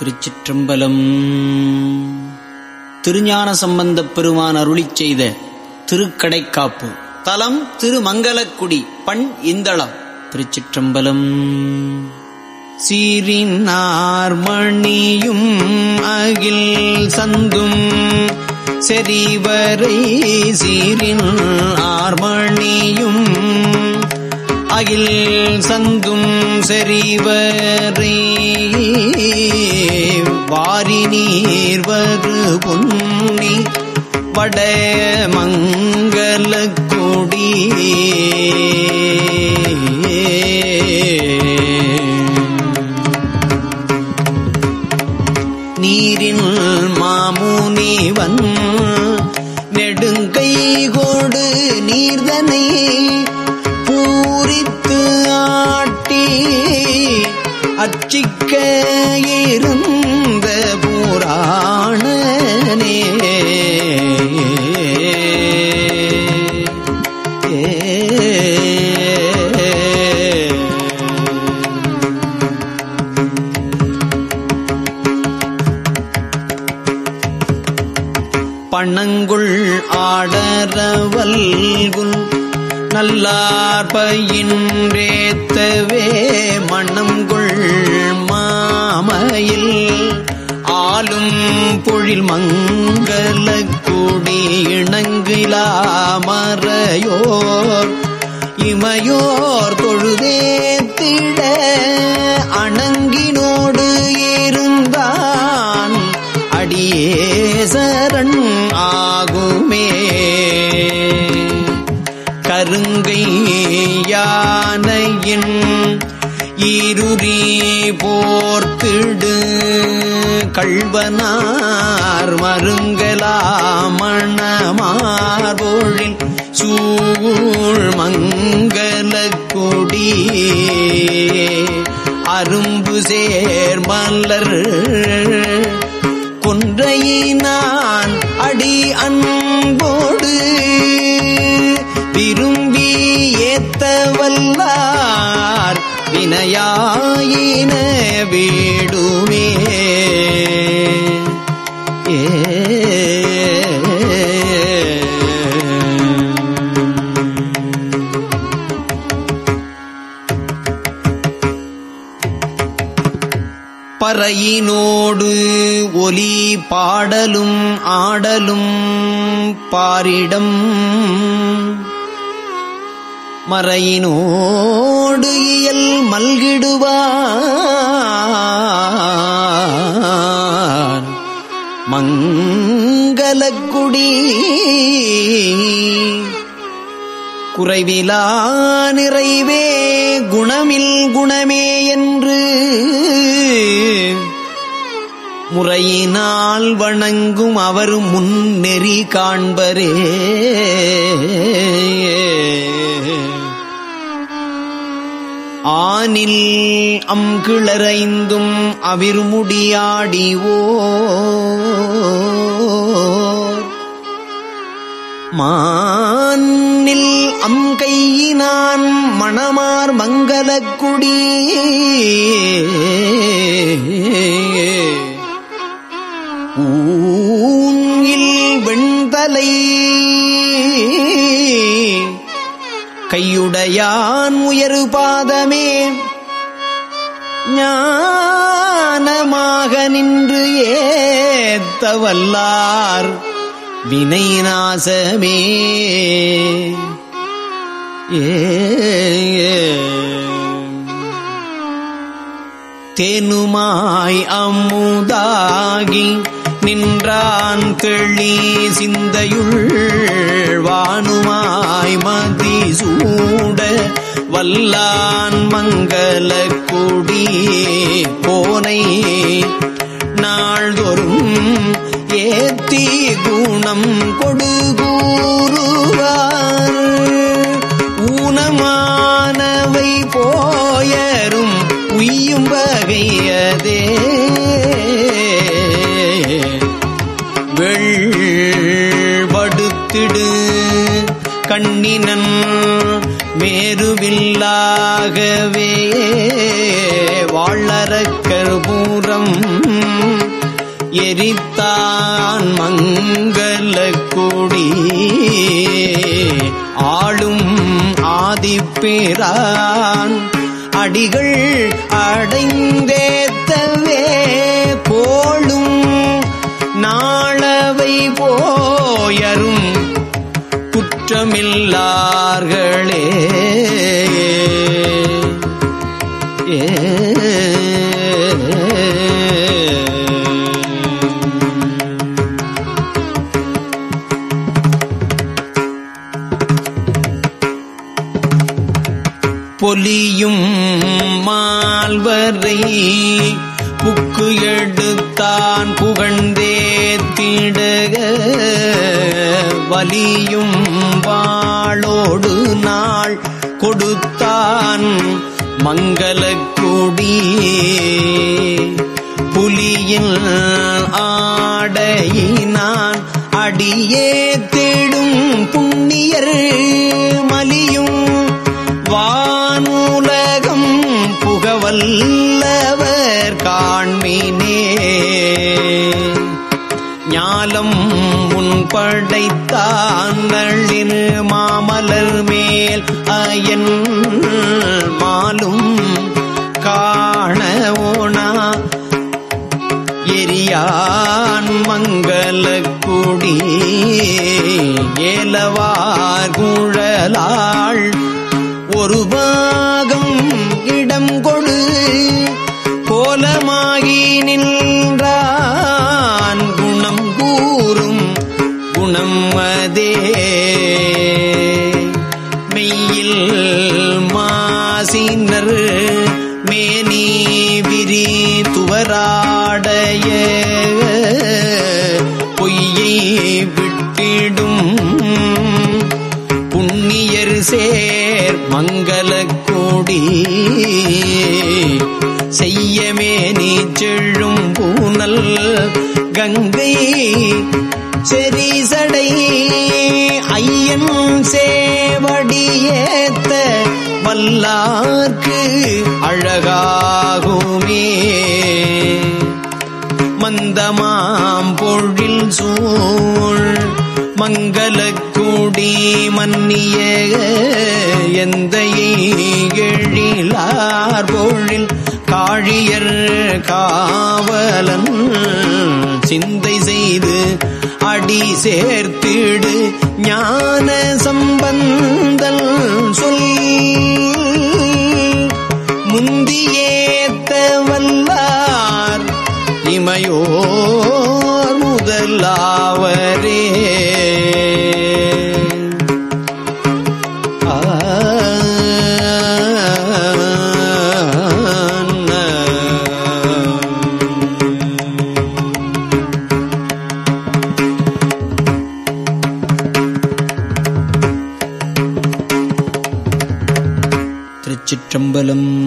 திருச்சிற்றம்பலம். திருஞான சம்பந்தப் பெருமான் அருளி செய்த திருக்கடைக்காப்பு. தலம் திருமங்கலக்குடி பண் இந்தளம். திருச்சிற்றம்பலம். சீரினார்மணியும் அகில் சந்தும் செறிவரை சீரின் ஆர்மணியும் அகில் சந்தும் செறிவரை வாரி நீர் வரு பொன்னி வட மங்கள கொடி. நீரின் மாமுனி வன் நெடுங்கை கோடு நீர்தனை பூரித்து ஆட்டி அச்சிக்க இருந்து பணங்குள் ஆடரவல்குல் நல்லார்பயின்றேத்தவே மணங்குள் மாமையில் ஆளும் பொழில் மங்கள கூடி இணங்கிலாமறையோர் இமையோர் தொழுதே ஆகுமே கருங்கை யானையின் இருறி போர்த்திடு. கள்வனார் மருங்கலாமணமார்பொழில் சூழ் மங்கல கொடி அரும்பு சேர்மலர் கொன்றையினார் அடி அன்போடு விரும்பி ஏத்தவல்லார் வினையாயின வீடுமே. ஏ பாறையினோடு ஒலி பாடலும் ஆடலும் பாரிடம். மறையினோடு இயல் மல்கிடுவான். மங்களக்குடி. குறைவிலா நிறைவே குணமில் குணமே என்று முறையினால் வணங்கும் அவர் முன்னெறி காண்பரே. ஆனில் அம் அம்கிளரைந்தும் அவிர்முடியாடிவோ. மானில் அங்கையினான் மணமார் மங்களக்குடி. ஊங்கில் வெண்தலை கையுடையான் உயரு பாதமே. ஞானமாக நின்று ஏத்தவல்லார் வினை நாசமே ஏ. தேனுமாய் அமுதாகி நின்றான் தெளி சிந்தையுள் வானுமாய் மதி சூட வல்லான் மங்கள கொடி போனை நாள்தோறும் ஏத்தி குணம் கொடுகூறுவார். ஊனமானவை போயரும் உய்யும் வகையதே. வெள்படுத்திடு கண்ணினன் எரித்தான் மங்கள கொடி ஆளும் ஆதிப்பேரான் அடிகள் அடைந்தேத்தவே கோளும் நாளவை போயரும் குற்றமில்லார்களே. ஏ பொலியும் மால்வரை. புக்கு எடுத்தான் புகழ்ந்தே திடக. வலியும் வாழோடு நாள் கொடுத்தான் மங்களக்குடி. புலியின் ஆடையினான் அடியே தேடும் புண்ணியர்கள் என் அயன் மாலும் காணவோனா எரியான் மங்கள குடி ஏலவார் குழலாள் ஒரு பாகம் இடம் கொடு. கோலமாகி நின்றான் மாசினர் மேனி விரி துவராடைய பொய்யை விட்டிடும் புண்ணியர் சேர் மங்கள கோடி. செய்யமே நீ செழும் பூனல் கங்கை செரிசடை ஐயன் சேவடியேத்த வல்லார்க்கு அழகாகுமே. மந்தமாம் பொழில் சூழ் மங்களக்கூடி மன்னிய எந்த எழிலார் பொழில் காழியர் காவலன் சிந்தை அடி சேர்த்திடு ஞான சம்பந்தல் சொல். முந்தியேத்த வல்லார் இமையோர் முதலாவரே. திருச்சிற்றம்பலம்